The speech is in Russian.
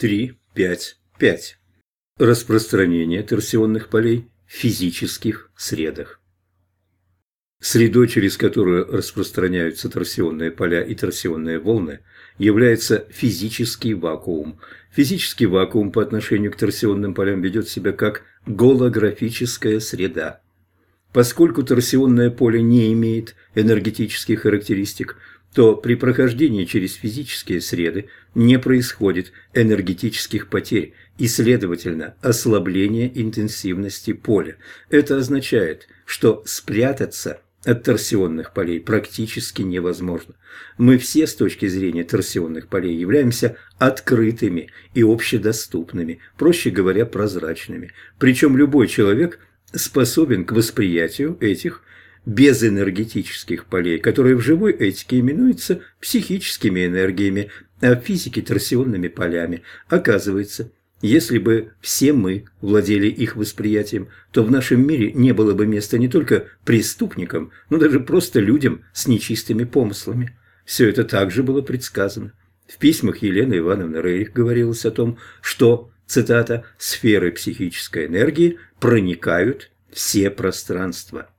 3.5.5. Распространение торсионных полей в физических средах. Средой, через которую распространяются торсионные поля и торсионные волны, является физический вакуум. Физический вакуум по отношению к торсионным полям ведет себя как голографическая среда. Поскольку торсионное поле не имеет энергетических характеристик, то при прохождении через физические среды не происходит энергетических потерь и, следовательно, ослабления интенсивности поля. Это означает, что спрятаться от торсионных полей практически невозможно. Мы все с точки зрения торсионных полей являемся открытыми и общедоступными, проще говоря, прозрачными. Причем любой человек способен к восприятию этих безэнергетических полей, которые в живой этике именуются психическими энергиями, а в физике – торсионными полями. Оказывается, если бы все мы владели их восприятием, то в нашем мире не было бы места не только преступникам, но даже просто людям с нечистыми помыслами. Все это также было предсказано. В письмах Елены Ивановны Рейх говорилось о том, что, цитата, «сферы психической энергии проникают все пространства».